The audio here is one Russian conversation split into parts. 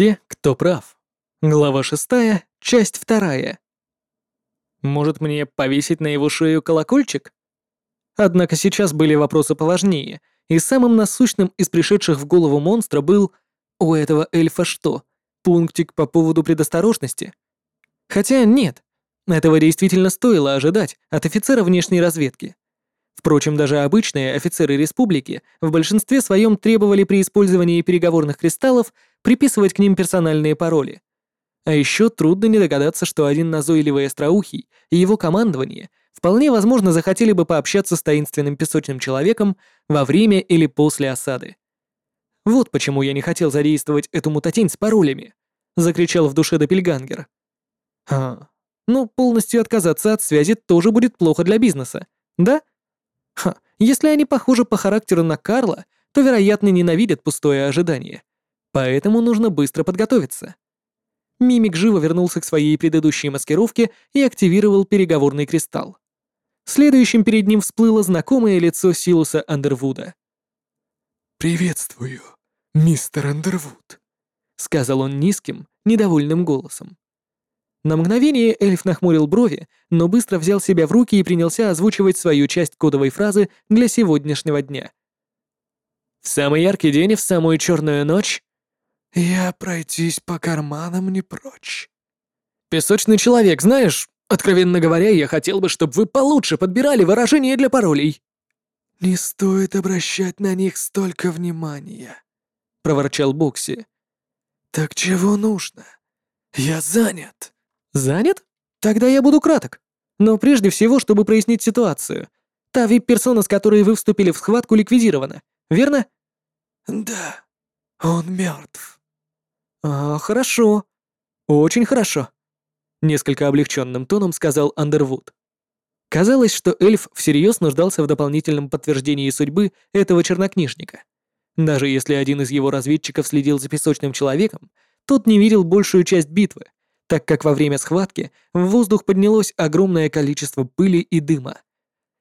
Те, кто прав. Глава шестая, часть вторая. Может мне повесить на его шею колокольчик? Однако сейчас были вопросы поважнее, и самым насущным из пришедших в голову монстра был «У этого эльфа что? Пунктик по поводу предосторожности?» Хотя нет, этого действительно стоило ожидать от офицера внешней разведки. Впрочем, даже обычные офицеры республики в большинстве своем требовали при использовании переговорных кристаллов приписывать к ним персональные пароли. А еще трудно не догадаться, что один назойливый остроухий и его командование вполне возможно захотели бы пообщаться с таинственным песочным человеком во время или после осады. Вот почему я не хотел задействовать эту мутатень с паролями, закричал в душе Доппельгангер. А, ну полностью отказаться от связи тоже будет плохо для бизнеса, да? Ха, если они похожи по характеру на Карла, то, вероятно, ненавидят пустое ожидание. Поэтому нужно быстро подготовиться. Мимик живо вернулся к своей предыдущей маскировке и активировал переговорный кристалл. Следующим перед ним всплыло знакомое лицо Силуса Андервуда. «Приветствую, мистер Андервуд», — сказал он низким, недовольным голосом. На мгновение эльф нахмурил брови, но быстро взял себя в руки и принялся озвучивать свою часть кодовой фразы для сегодняшнего дня. «В самый яркий день и в самую черную ночь...» «Я пройтись по карманам не прочь». «Песочный человек, знаешь, откровенно говоря, я хотел бы, чтобы вы получше подбирали выражения для паролей». «Не стоит обращать на них столько внимания», — проворчал Бокси. «Так чего нужно? Я занят». Занят? Тогда я буду краток. Но прежде всего, чтобы прояснить ситуацию. Та вип-персона, с которой вы вступили в схватку, ликвидирована, верно? Да, он мертв. А, хорошо. Очень хорошо. Несколько облегченным тоном сказал Андервуд. Казалось, что эльф всерьез нуждался в дополнительном подтверждении судьбы этого чернокнижника. Даже если один из его разведчиков следил за песочным человеком, тот не видел большую часть битвы, так как во время схватки в воздух поднялось огромное количество пыли и дыма.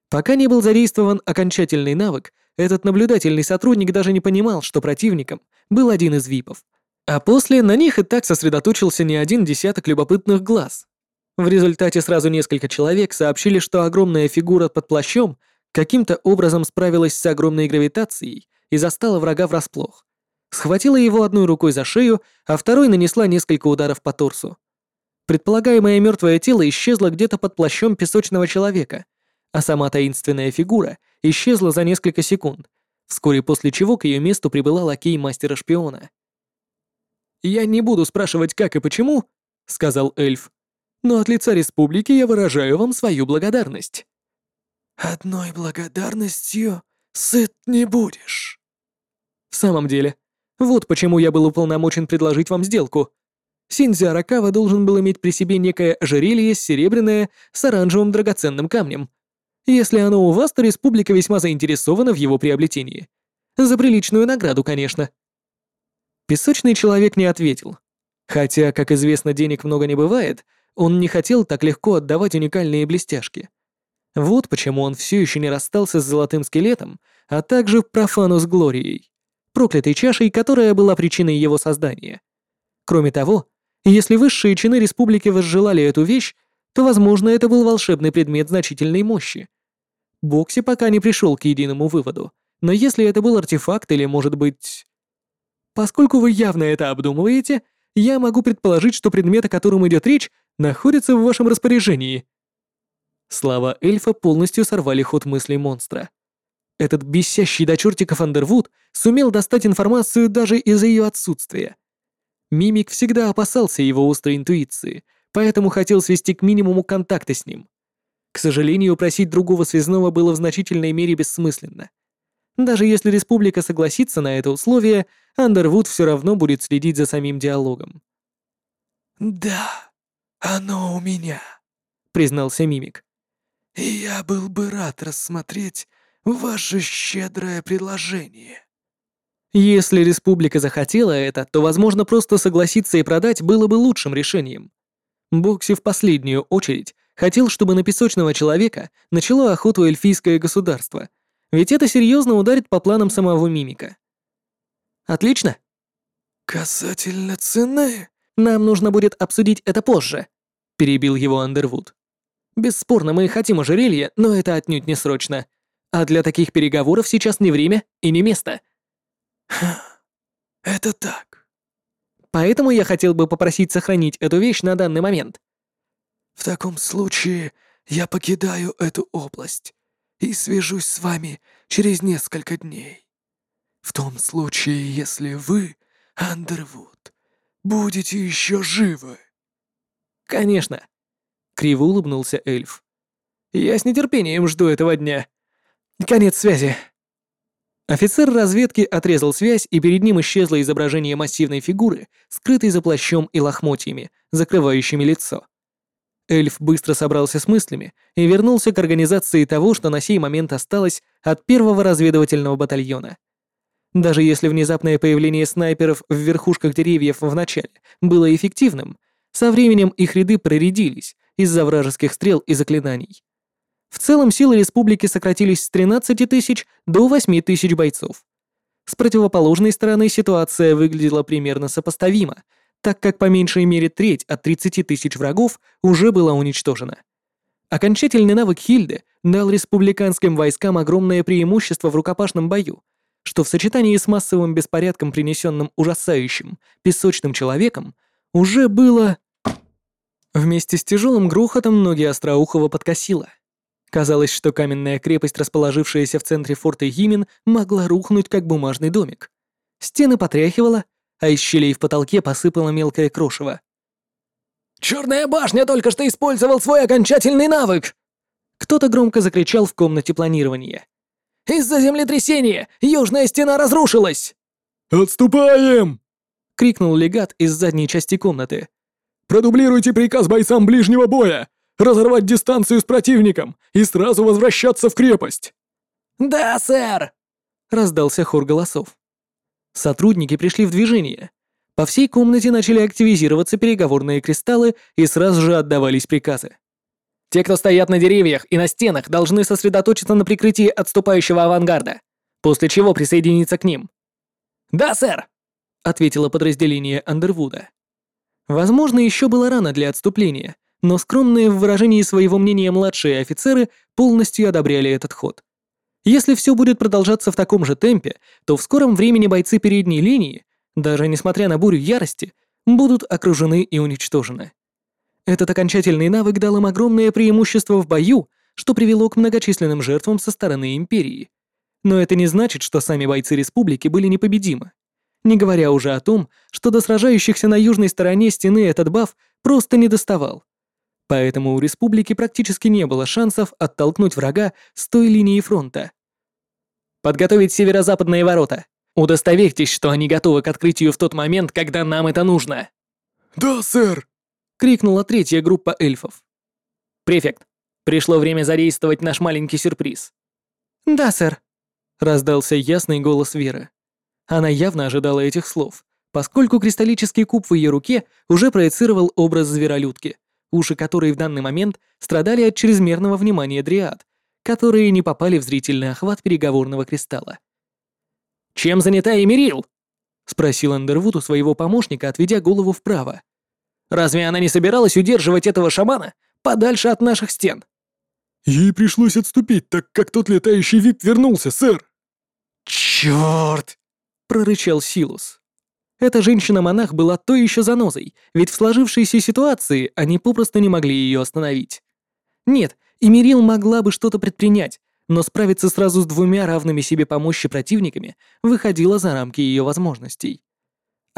Пока не был задействован окончательный навык, этот наблюдательный сотрудник даже не понимал, что противником был один из випов. А после на них и так сосредоточился не один десяток любопытных глаз. В результате сразу несколько человек сообщили, что огромная фигура под плащом каким-то образом справилась с огромной гравитацией и застала врага врасплох. Схватила его одной рукой за шею, а второй нанесла несколько ударов по торсу. Предполагаемое мертвое тело исчезло где-то под плащом песочного человека, а сама таинственная фигура исчезла за несколько секунд, вскоре после чего к ее месту прибыла лакей мастера-шпиона. «Я не буду спрашивать, как и почему», — сказал эльф, «но от лица республики я выражаю вам свою благодарность». «Одной благодарностью сыт не будешь». «В самом деле, вот почему я был уполномочен предложить вам сделку», Синзи Аракава должен был иметь при себе некое ожерелье серебряное с оранжевым драгоценным камнем. Если оно у вас, то республика весьма заинтересована в его приобретении. За приличную награду, конечно. Песочный человек не ответил. Хотя, как известно, денег много не бывает, он не хотел так легко отдавать уникальные блестяшки. Вот почему он все еще не расстался с золотым скелетом, а также профану с Глорией, проклятой чашей, которая была причиной его создания. Кроме того, если высшие чины республики возжелали эту вещь, то, возможно, это был волшебный предмет значительной мощи. Бокси пока не пришел к единому выводу, но если это был артефакт или, может быть... Поскольку вы явно это обдумываете, я могу предположить, что предмет, о котором идет речь, находится в вашем распоряжении. Слова эльфа полностью сорвали ход мыслей монстра. Этот бесящий до чертиков Андервуд сумел достать информацию даже из-за ее отсутствия. Мимик всегда опасался его острой интуиции, поэтому хотел свести к минимуму контакты с ним. К сожалению, просить другого связного было в значительной мере бессмысленно. Даже если республика согласится на это условие, Андервуд все равно будет следить за самим диалогом. «Да, оно у меня», — признался Мимик. «И я был бы рад рассмотреть ваше щедрое предложение». Если республика захотела это, то, возможно, просто согласиться и продать было бы лучшим решением. Бокси в последнюю очередь хотел, чтобы на песочного человека начало охоту эльфийское государство, ведь это серьезно ударит по планам самого Мимика. Отлично. «Касательно цены...» «Нам нужно будет обсудить это позже», — перебил его Андервуд. «Бесспорно, мы хотим ожерелье, но это отнюдь не срочно. А для таких переговоров сейчас не время и не место». «Это так». «Поэтому я хотел бы попросить сохранить эту вещь на данный момент». «В таком случае я покидаю эту область и свяжусь с вами через несколько дней. В том случае, если вы, Андервуд, будете еще живы». «Конечно», — криво улыбнулся эльф. «Я с нетерпением жду этого дня. Конец связи». Офицер разведки отрезал связь, и перед ним исчезло изображение массивной фигуры, скрытой за плащом и лохмотьями, закрывающими лицо. Эльф быстро собрался с мыслями и вернулся к организации того, что на сей момент осталось от первого разведывательного батальона. Даже если внезапное появление снайперов в верхушках деревьев в начале было эффективным, со временем их ряды проредились из-за вражеских стрел и заклинаний. В целом силы республики сократились с 13 тысяч до 8 тысяч бойцов. С противоположной стороны ситуация выглядела примерно сопоставимо, так как по меньшей мере треть от 30 тысяч врагов уже была уничтожена. Окончательный навык Хильды дал республиканским войскам огромное преимущество в рукопашном бою, что в сочетании с массовым беспорядком, принесенным ужасающим песочным человеком, уже было... Вместе с тяжелым грохотом ноги Остроухова подкосило. Казалось, что каменная крепость, расположившаяся в центре форта Йимин, могла рухнуть, как бумажный домик. Стены потряхивало, а из щелей в потолке посыпало мелкое крошево. «Черная башня только что использовал свой окончательный навык!» Кто-то громко закричал в комнате планирования. «Из-за землетрясения южная стена разрушилась!» «Отступаем!» — крикнул легат из задней части комнаты. «Продублируйте приказ бойцам ближнего боя! Разорвать дистанцию с противником и сразу возвращаться в крепость!» «Да, сэр!» — раздался хор голосов. Сотрудники пришли в движение. По всей комнате начали активизироваться переговорные кристаллы и сразу же отдавались приказы. Те, кто стоят на деревьях и на стенах, должны сосредоточиться на прикрытии отступающего авангарда, после чего присоединиться к ним. «Да, сэр!» — ответило подразделение Андервуда. Возможно, еще было рано для отступления, но скромные в выражении своего мнения младшие офицеры полностью одобряли этот ход. Если все будет продолжаться в таком же темпе, то в скором времени бойцы передней линии, даже несмотря на бурю ярости, будут окружены и уничтожены. Этот окончательный навык дал им огромное преимущество в бою, что привело к многочисленным жертвам со стороны Империи. Но это не значит, что сами бойцы Республики были непобедимы. Не говоря уже о том, что до сражающихся на южной стороне стены этот баф просто не доставал. Поэтому у республики практически не было шансов оттолкнуть врага с той линии фронта. Подготовить северо-западные ворота. Удостоверьтесь, что они готовы к открытию в тот момент, когда нам это нужно. «Да, сэр!» — крикнула третья группа эльфов. «Префект, пришло время задействовать наш маленький сюрприз». «Да, сэр», — раздался ясный голос Веры. Она явно ожидала этих слов, поскольку кристаллический куб в ее руке уже проецировал образ зверолюдки — уши которой в данный момент страдали от чрезмерного внимания дриад, которые не попали в зрительный охват переговорного кристалла. «Чем занята Эмирил?» — спросил Андервуд у своего помощника, отведя голову вправо. «Разве она не собиралась удерживать этого шамана подальше от наших стен?» «Ей пришлось отступить, так как тот летающий вип вернулся, сэр!» «Чёрт!» — прорычал Силус. Эта женщина-монах была то еще занозой, ведь в сложившейся ситуации они попросту не могли ее остановить. Нет, Эмирил могла бы что-то предпринять, но справиться сразу с двумя равными себе по мощи противниками выходило за рамки ее возможностей.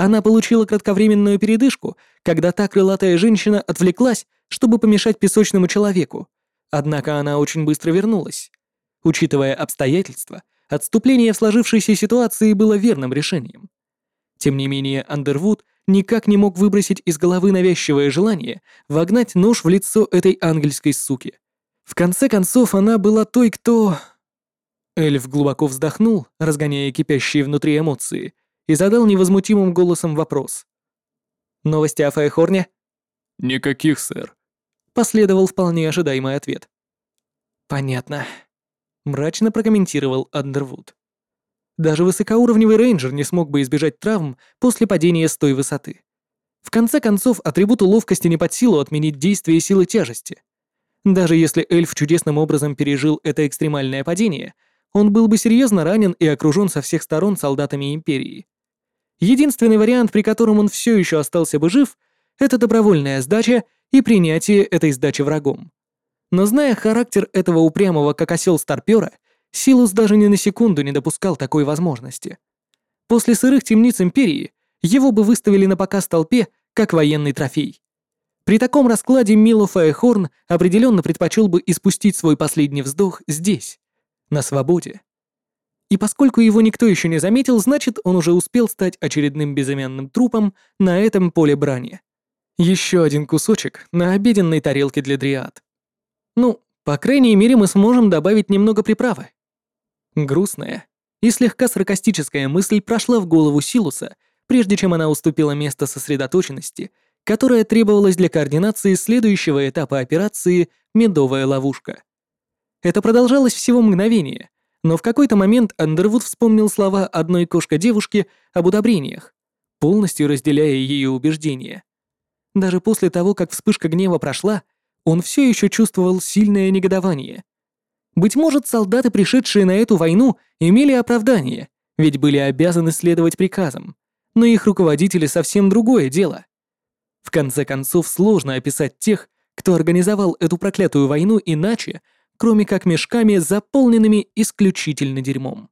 Она получила кратковременную передышку, когда та крылатая женщина отвлеклась, чтобы помешать песочному человеку, однако она очень быстро вернулась. Учитывая обстоятельства, отступление в сложившейся ситуации было верным решением. Тем не менее, Андервуд никак не мог выбросить из головы навязчивое желание вогнать нож в лицо этой ангельской суки. В конце концов, она была той, кто... Эльф глубоко вздохнул, разгоняя кипящие внутри эмоции, и задал невозмутимым голосом вопрос. «Новости о Файхорне?» «Никаких, сэр», — последовал вполне ожидаемый ответ. «Понятно», — мрачно прокомментировал Андервуд. Даже высокоуровневый рейнджер не смог бы избежать травм после падения с той высоты. В конце концов, атрибуту ловкости не под силу отменить действие силы тяжести. Даже если эльф чудесным образом пережил это экстремальное падение, он был бы серьезно ранен и окружен со всех сторон солдатами Империи. Единственный вариант, при котором он все еще остался бы жив, это добровольная сдача и принятие этой сдачи врагом. Но зная характер этого упрямого как осел старпера, Силус даже ни на секунду не допускал такой возможности. После сырых темниц Империи его бы выставили на показ толпе как военный трофей. При таком раскладе Мило Фаехорн определенно предпочел бы испустить свой последний вздох здесь, на свободе. И поскольку его никто еще не заметил, значит, он уже успел стать очередным безымянным трупом на этом поле брани. Еще один кусочек на обеденной тарелке для дриад. Ну, по крайней мере, мы сможем добавить немного приправы. Грустная и слегка саркастическая мысль прошла в голову Силуса, прежде чем она уступила место сосредоточенности, которая требовалась для координации следующего этапа операции «Медовая ловушка». Это продолжалось всего мгновение, но в какой-то момент Андервуд вспомнил слова одной кошка-девушки об удобрениях, полностью разделяя ее убеждения. Даже после того, как вспышка гнева прошла, он все еще чувствовал сильное негодование. Быть может, солдаты, пришедшие на эту войну, имели оправдание, ведь были обязаны следовать приказам, но их руководители совсем другое дело. В конце концов, сложно описать тех, кто организовал эту проклятую войну иначе, кроме как мешками, заполненными исключительно дерьмом.